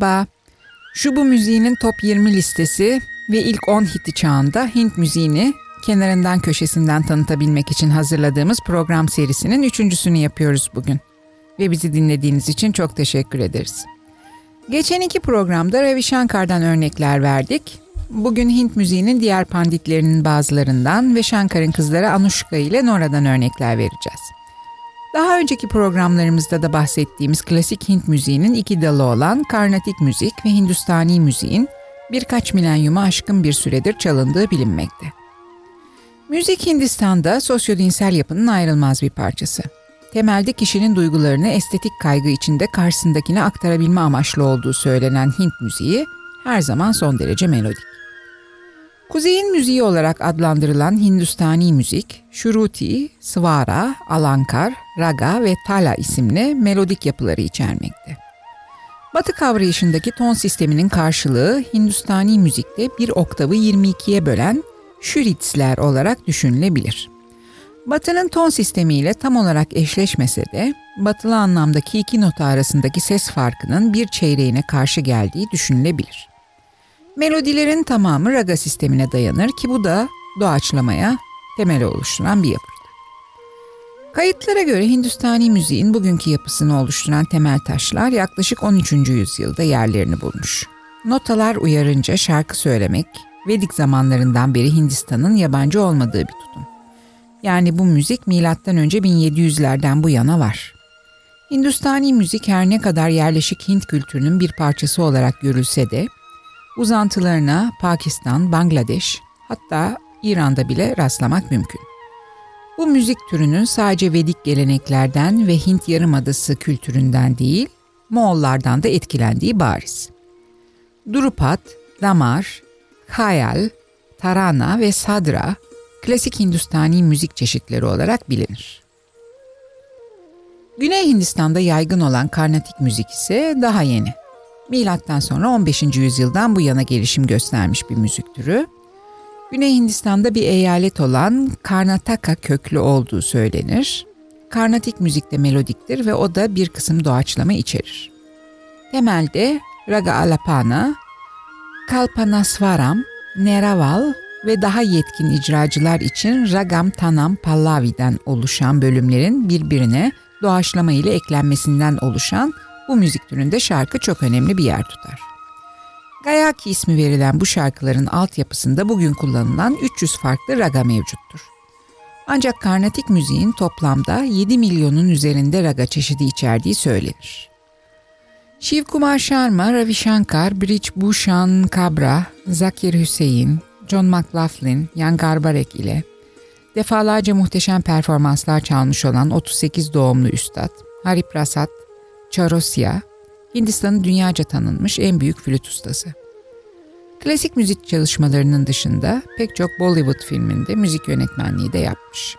Merhaba. Şu bu müziğinin top 20 listesi ve ilk 10 hiti çağında Hint müziğini kenarından köşesinden tanıtabilmek için hazırladığımız program serisinin üçüncüsünü yapıyoruz bugün. Ve bizi dinlediğiniz için çok teşekkür ederiz. Geçen iki programda Ravi Shankar'dan örnekler verdik. Bugün Hint müziğinin diğer panditlerinin bazılarından ve Shankar'ın kızları Anushka ile Nora'dan örnekler vereceğiz. Daha önceki programlarımızda da bahsettiğimiz klasik Hint müziğinin iki dalı olan Karnatik müzik ve Hindustani müziğin birkaç milenyuma aşkın bir süredir çalındığı bilinmekte. Müzik Hindistan'da sosyodinsel yapının ayrılmaz bir parçası. Temelde kişinin duygularını estetik kaygı içinde karşısındakine aktarabilme amaçlı olduğu söylenen Hint müziği her zaman son derece melodik. Kuzeyin müziği olarak adlandırılan Hindustani müzik, Shruti, Svara, Alankar, Raga ve Tala isimli melodik yapıları içermekte. Batı kavrayışındaki ton sisteminin karşılığı Hindustani müzikte bir oktavı 22'ye bölen şüritsler olarak düşünülebilir. Batı'nın ton sistemiyle tam olarak eşleşmese de batılı anlamdaki iki nota arasındaki ses farkının bir çeyreğine karşı geldiği düşünülebilir. Melodilerin tamamı raga sistemine dayanır ki bu da doğaçlamaya temel oluşturan bir yapıdır. Kayıtlara göre Hindustani müziğin bugünkü yapısını oluşturan temel taşlar yaklaşık 13. yüzyılda yerlerini bulmuş. Notalar uyarınca şarkı söylemek Vedik zamanlarından beri Hindistan'ın yabancı olmadığı bir tutum. Yani bu müzik milattan önce 1700'lerden bu yana var. Hindustani müzik her ne kadar yerleşik Hint kültürünün bir parçası olarak görülse de uzantılarına Pakistan, Bangladeş hatta İran'da bile rastlamak mümkün. Bu müzik türünün sadece Vedik geleneklerden ve Hint Yarımadası kültüründen değil, Moğollardan da etkilendiği bariz. Drupat, Damar, Khayal, Tarana ve Sadra klasik Hindustani müzik çeşitleri olarak bilinir. Güney Hindistan'da yaygın olan Karnatik müzik ise daha yeni. Milattan sonra 15. yüzyıldan bu yana gelişim göstermiş bir müzik türü. Güney Hindistan'da bir eyalet olan Karnataka köklü olduğu söylenir. Karnatik müzik de melodiktir ve o da bir kısım doğaçlama içerir. Temelde Raga Alapana, Kalpanasvaram, Neraval ve daha yetkin icracılar için Ragam Tanam Pallavi'den oluşan bölümlerin birbirine doğaçlama ile eklenmesinden oluşan bu müzik türünde şarkı çok önemli bir yer tutar. Gayaki ismi verilen bu şarkıların altyapısında bugün kullanılan 300 farklı raga mevcuttur. Ancak Karnatik müziğin toplamda 7 milyonun üzerinde raga çeşidi içerdiği söylenir. Shiv Kumar Sharma, Ravi Shankar, Brij Bhushan Kabra, Zakir Hüseyin, John McLaughlin, Jan Garbarek ile defalarca muhteşem performanslar çalmış olan 38 doğumlu üstad Hari Prasad Charosia, Hindistan'ın dünyaca tanınmış en büyük flüt ustası. Klasik müzik çalışmalarının dışında pek çok Bollywood filminde müzik yönetmenliği de yapmış.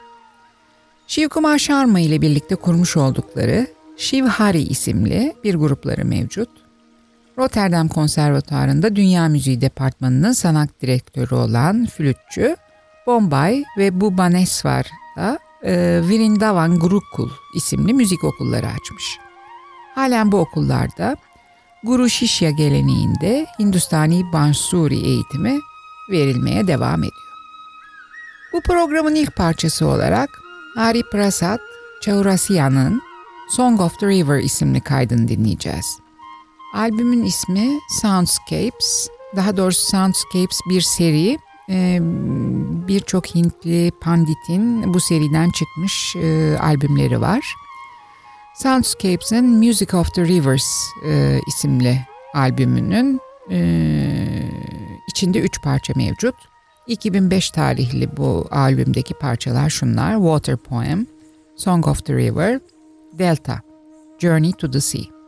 Shiv Kumar Sharma ile birlikte kurmuş oldukları Shiv Hari isimli bir grupları mevcut. Rotterdam Konservatuarı'nda Dünya Müziği Departmanı'nın sanat direktörü olan flütçü Bombay ve Bhubaneswar'da e, Vrindavan Gurukul isimli müzik okulları açmış. Halen bu okullarda Guru Shishya geleneğinde Hindustani Bansuri eğitimi verilmeye devam ediyor. Bu programın ilk parçası olarak Hari Prasad Chaurasia'nın Song of the River isimli kaydını dinleyeceğiz. Albümün ismi Soundscapes, daha doğrusu Soundscapes bir seri. Ee, birçok Hintli panditin bu seriden çıkmış e, albümleri var. Soundscapes'in Music of the Rivers e, isimli albümünün e, içinde üç parça mevcut. 2005 tarihli bu albümdeki parçalar şunlar. Water Poem, Song of the River, Delta, Journey to the Sea.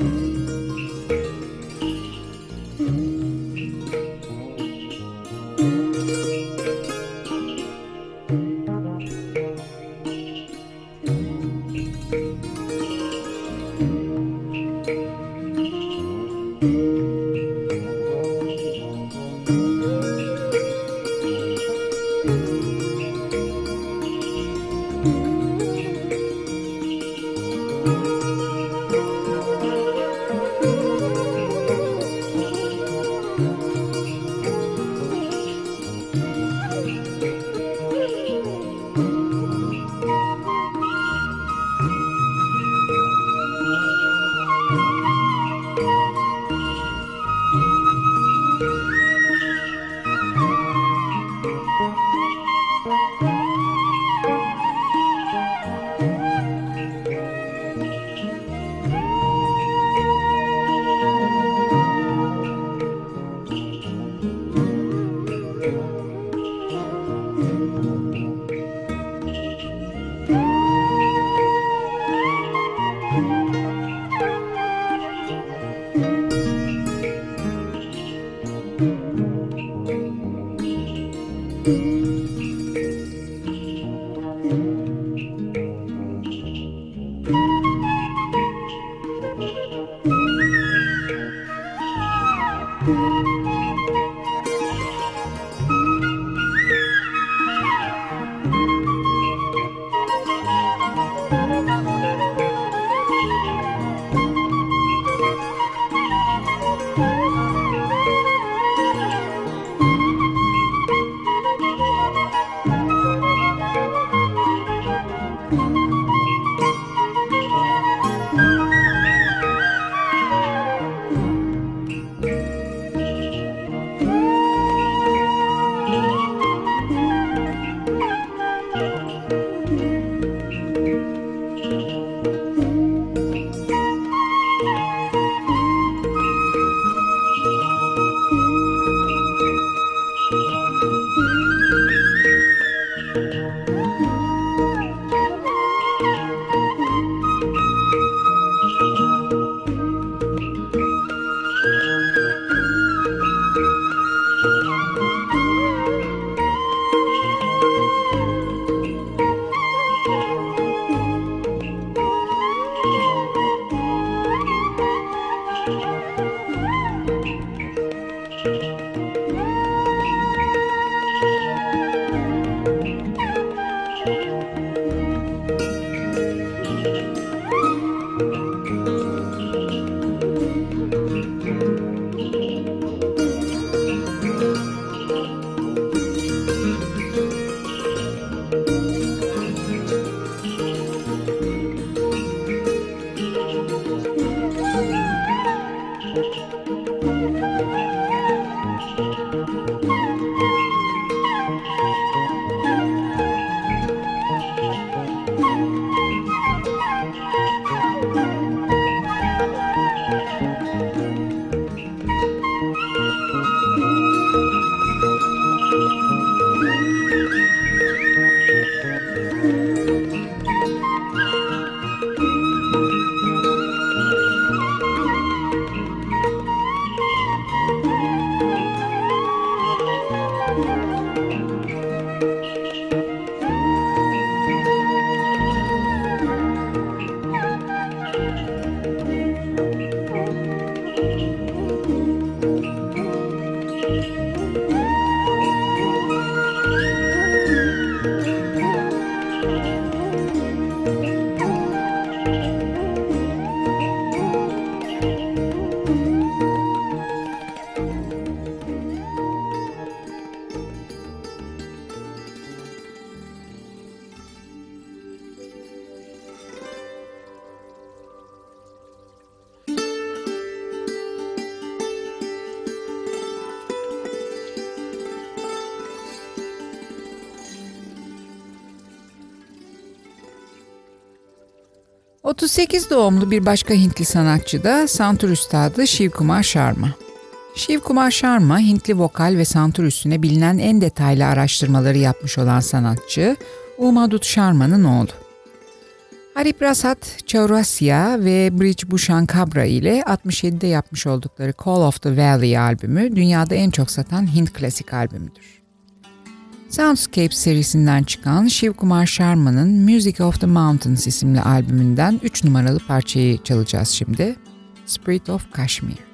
Mm-hmm. 38 doğumlu bir başka Hintli sanatçı da santur üstadı Shiv Kumar Sharma. Shiv Kumar Sharma, Hintli vokal ve santur üstüne bilinen en detaylı araştırmaları yapmış olan sanatçı, Umadut Sharma'nın oğlu. Hariprasad Chaurasya ve Bridge Bhushan Kabra ile 67'de yapmış oldukları Call of the Valley albümü dünyada en çok satan Hint klasik albümüdür. Soundscape serisinden çıkan Shiv Kumar Sharma'nın Music of the Mountains isimli albümünden 3 numaralı parçayı çalacağız şimdi. Spirit of Kashmir.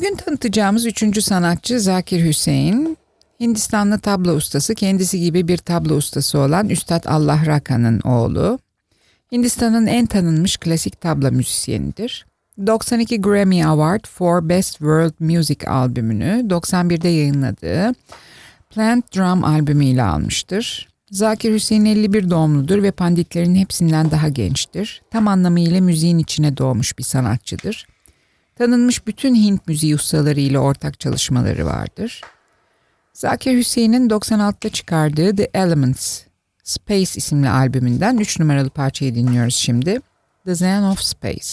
Bugün tanıtacağımız üçüncü sanatçı Zakir Hüseyin. Hindistanlı tablo ustası, kendisi gibi bir tablo ustası olan Üstad Allah Raka'nın oğlu. Hindistan'ın en tanınmış klasik tabla müzisyenidir. 92 Grammy Award for Best World Music albümünü 91'de yayınladığı Plant Drum albümüyle almıştır. Zakir Hüseyin 51 doğumludur ve panditlerin hepsinden daha gençtir. Tam anlamıyla müziğin içine doğmuş bir sanatçıdır. Tanınmış bütün Hint müziği ustaları ile ortak çalışmaları vardır. Zakir Hüseyin'in 96'da çıkardığı The Elements Space isimli albümünden 3 numaralı parçayı dinliyoruz şimdi. The Zen of Space.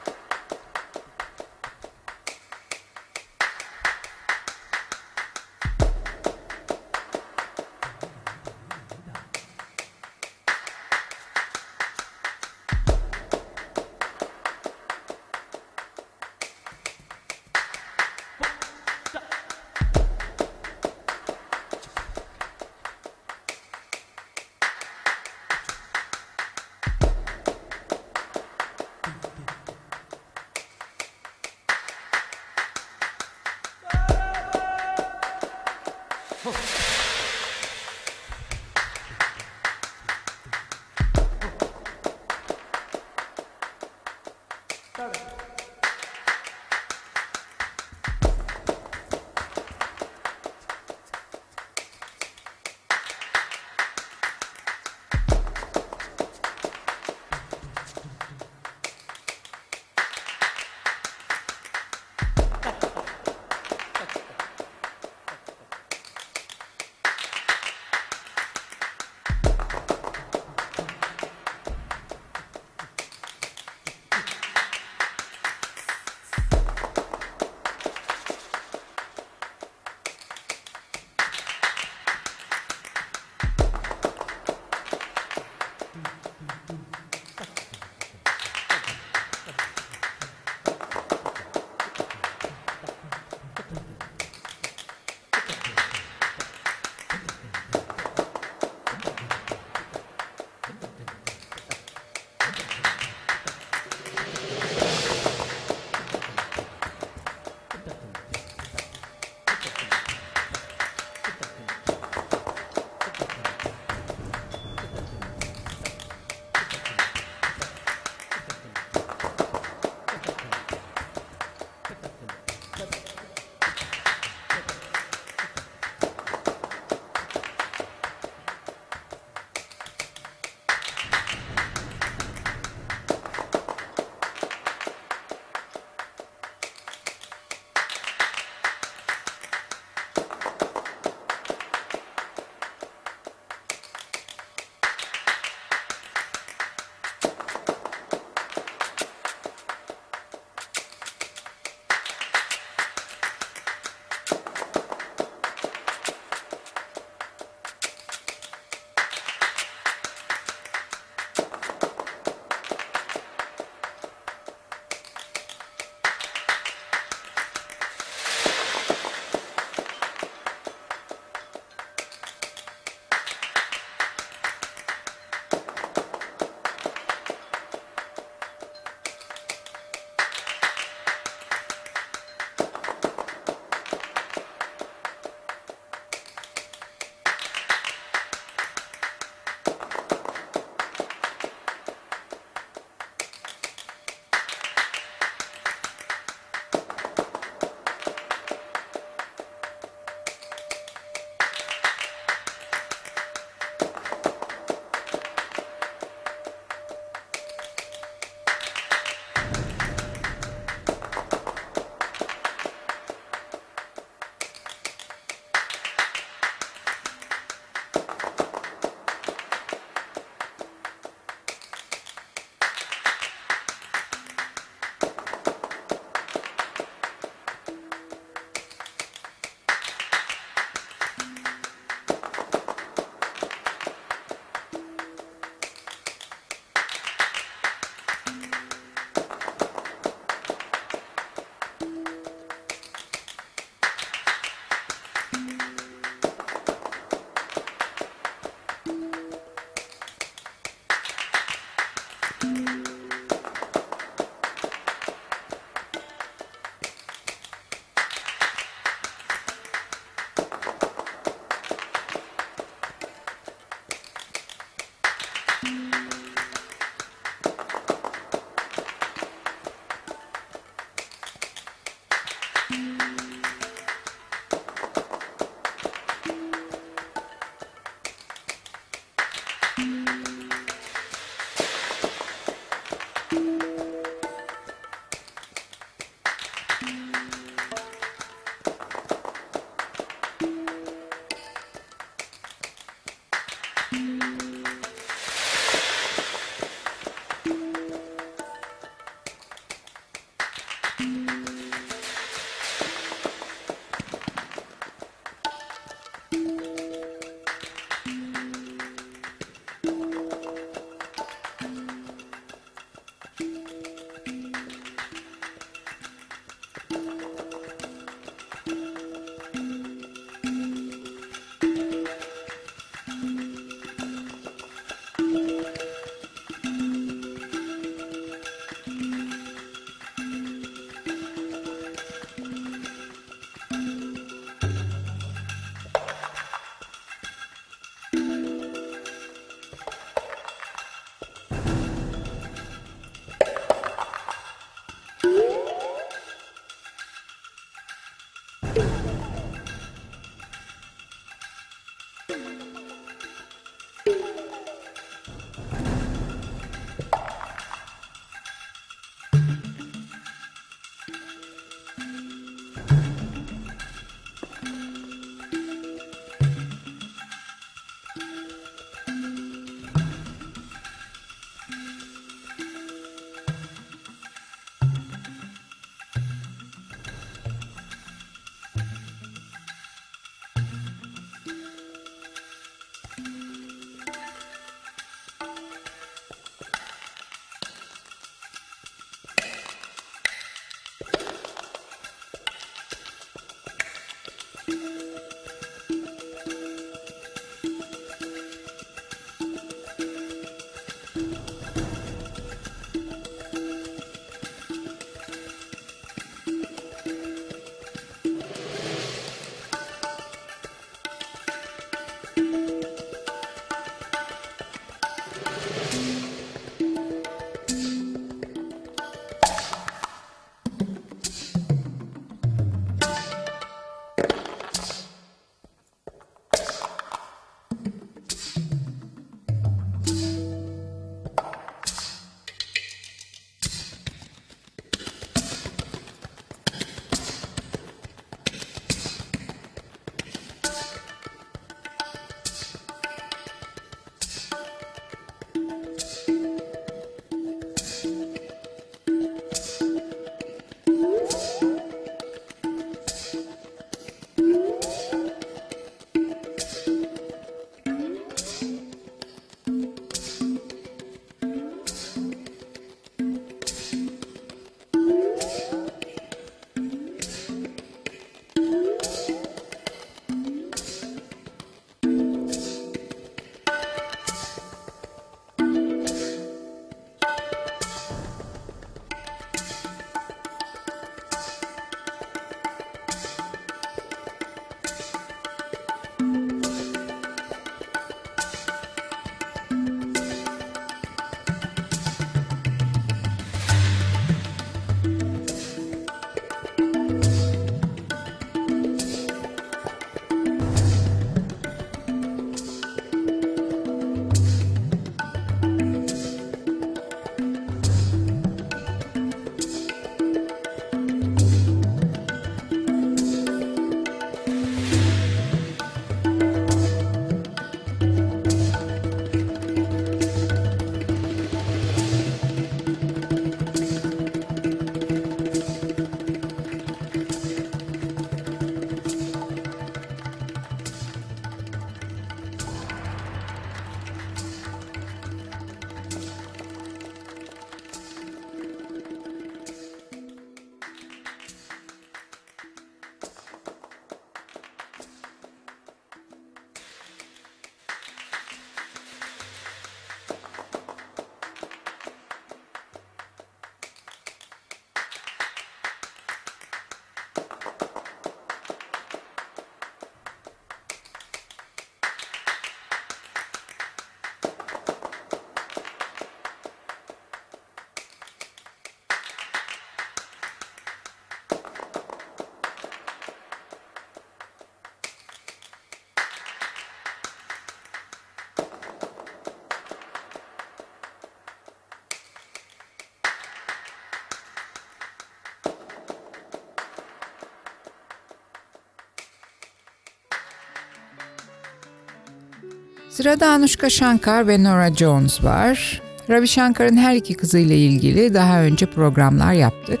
Sırada Anushka Shankar ve Nora Jones var. Ravi Shankar'ın her iki kızıyla ilgili daha önce programlar yaptık.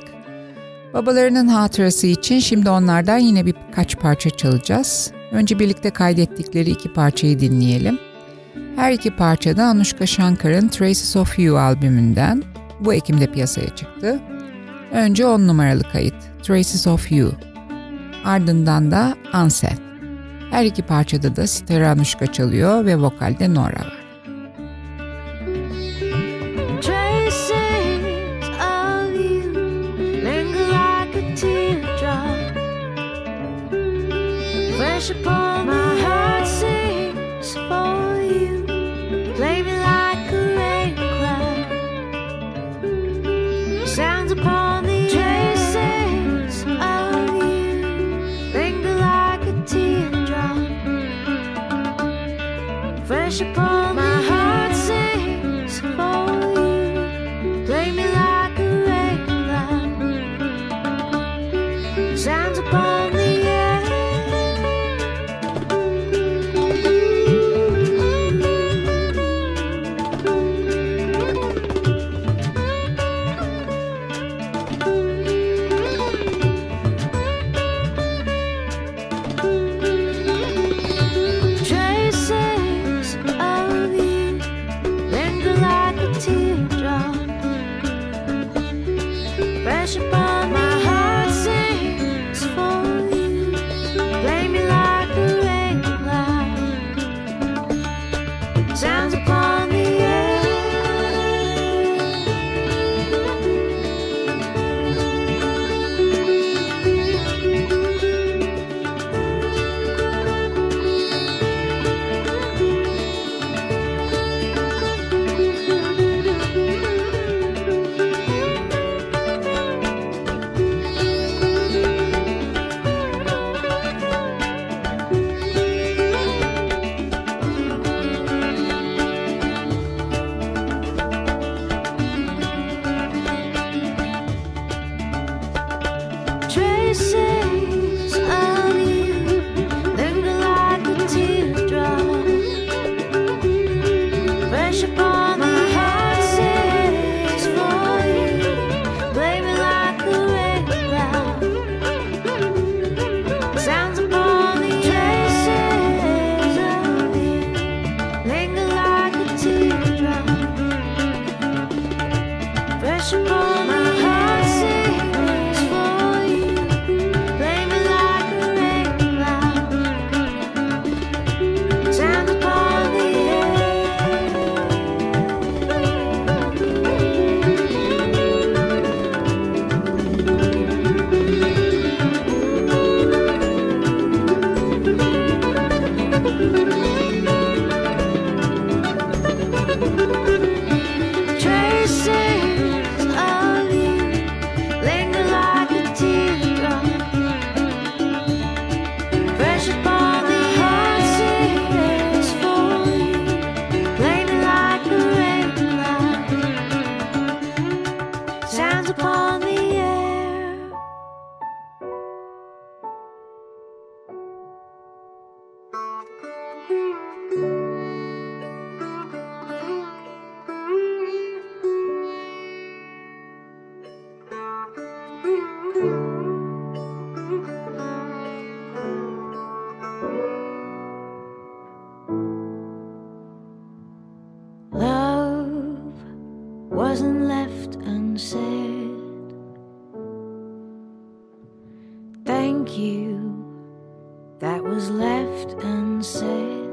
Babalarının hatırası için şimdi onlardan yine birkaç parça çalacağız. Önce birlikte kaydettikleri iki parçayı dinleyelim. Her iki parça da Anushka Shankar'ın Traces of You albümünden. Bu Ekim'de piyasaya çıktı. Önce 10 numaralı kayıt Traces of You. Ardından da Unset. Her iki parçada da sitar Anushka çalıyor ve vokalde Nora var. wasn't left unsaid. Thank you, that was left unsaid.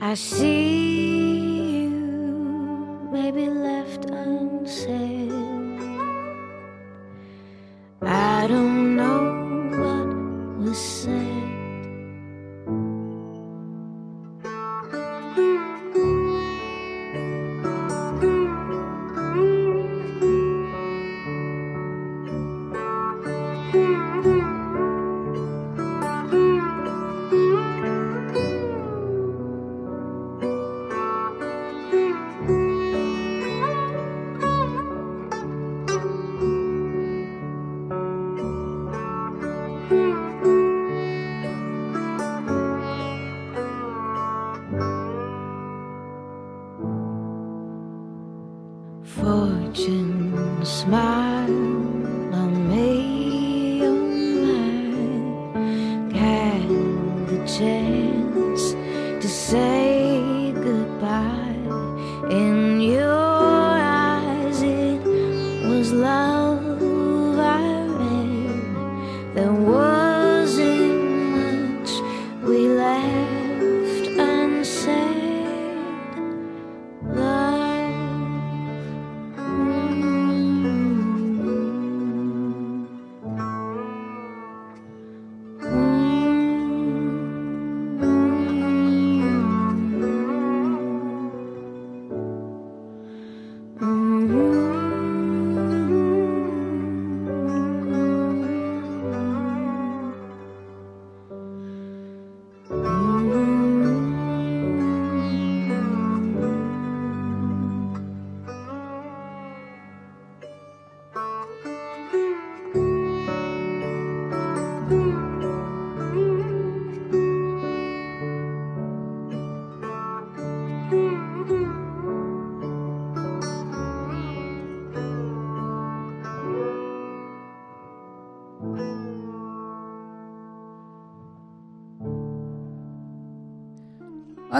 I see you, maybe left unsaid.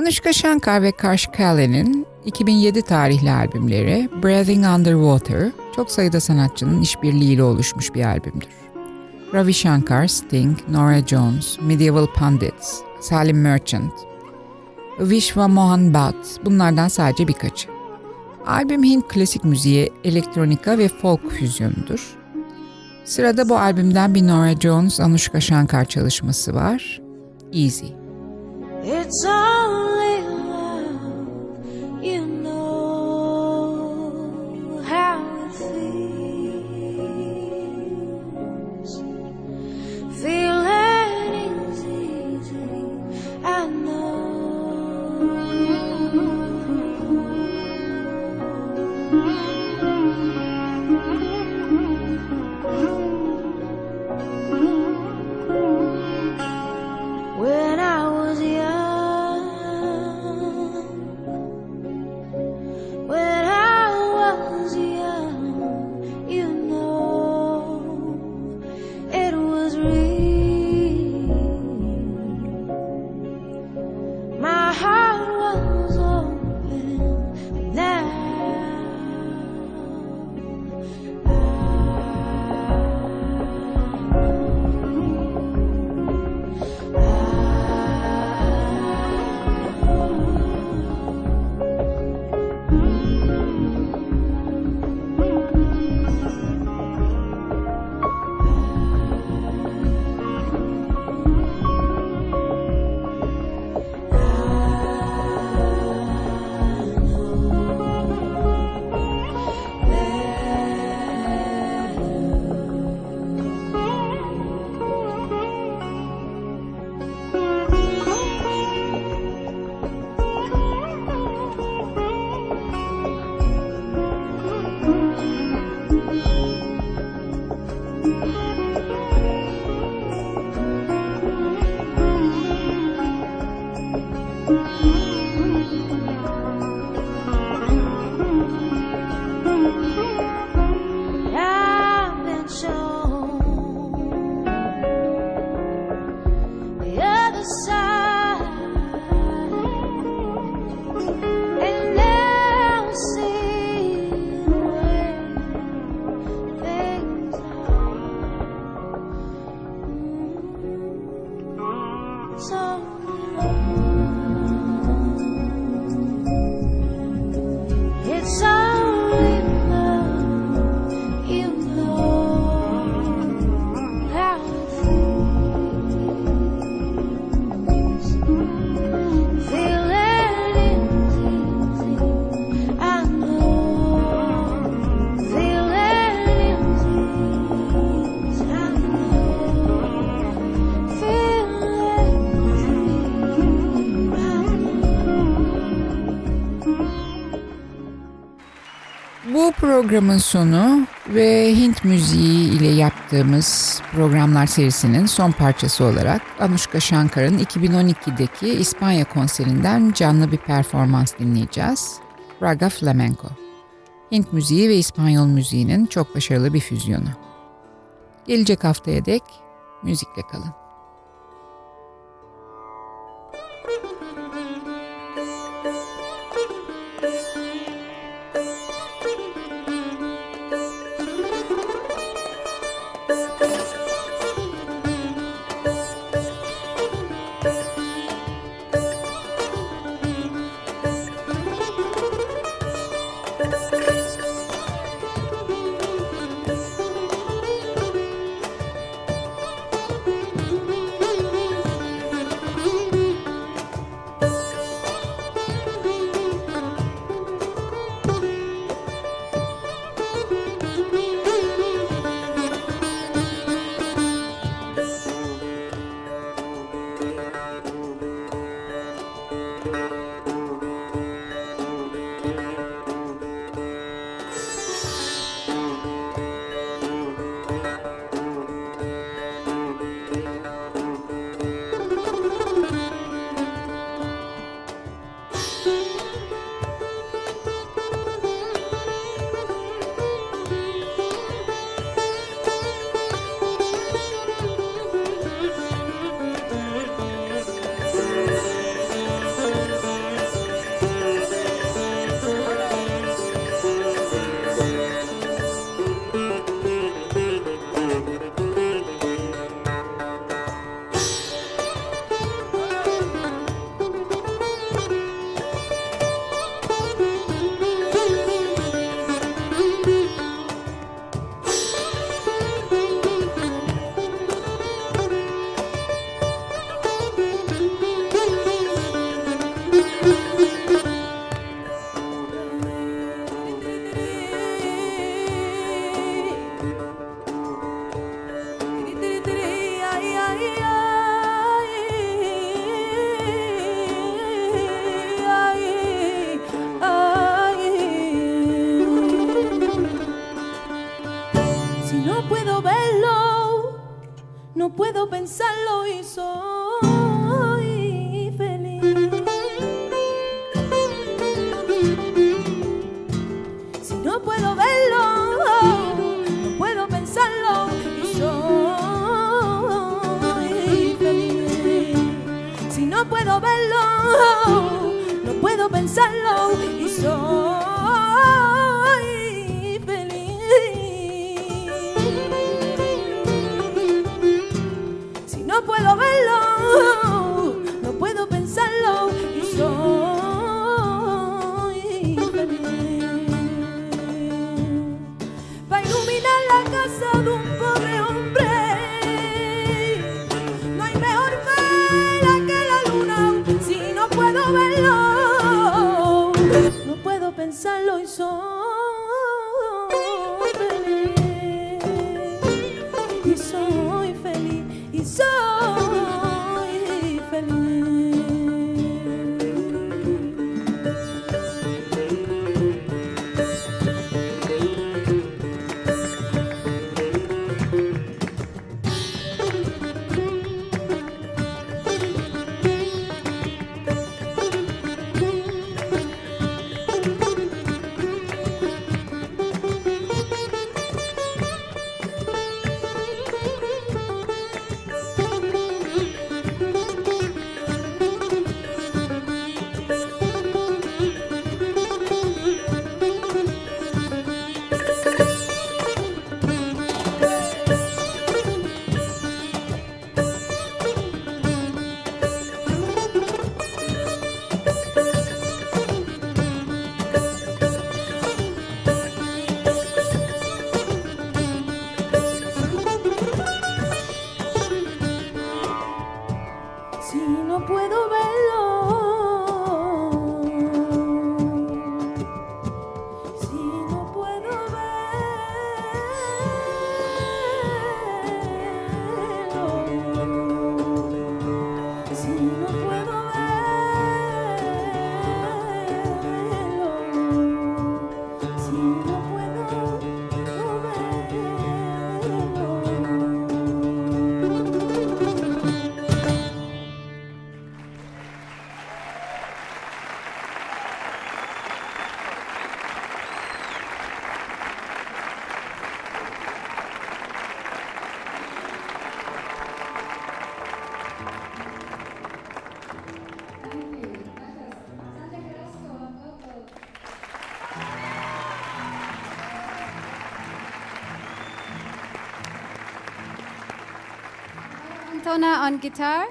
Anushka Shankar ve Karsh Kallen'in 2007 tarihli albümleri Breathing Underwater çok sayıda sanatçının işbirliğiyle oluşmuş bir albümdür. Ravi Shankar, Sting, Nora Jones, Medieval Pundits, Salim Merchant, Vishwa Mohan Bhatt bunlardan sadece birkaçı. Albüm Hint klasik müziği, elektronika ve folk füzyonudur. Sırada bu albümden bir Nora Jones, Anushka Shankar çalışması var. Easy. It's only programın sonu ve Hint müziği ile yaptığımız programlar serisinin son parçası olarak Anushka Shankar'ın 2012'deki İspanya konserinden canlı bir performans dinleyeceğiz. Raga Flamenco. Hint müziği ve İspanyol müziğinin çok başarılı bir füzyonu. Gelecek haftaya dek müzikle kalın. no puedo verlo, no puedo pensarlo y soy feliz. Si no puedo verlo, no puedo pensarlo y soy Katona on guitar.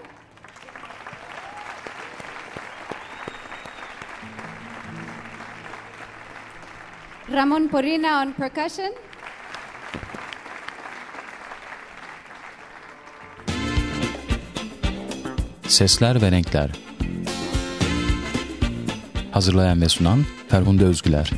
Ramon Porina on percussion. Sesler ve Renkler Hazırlayan ve sunan Ferhunde Özgüler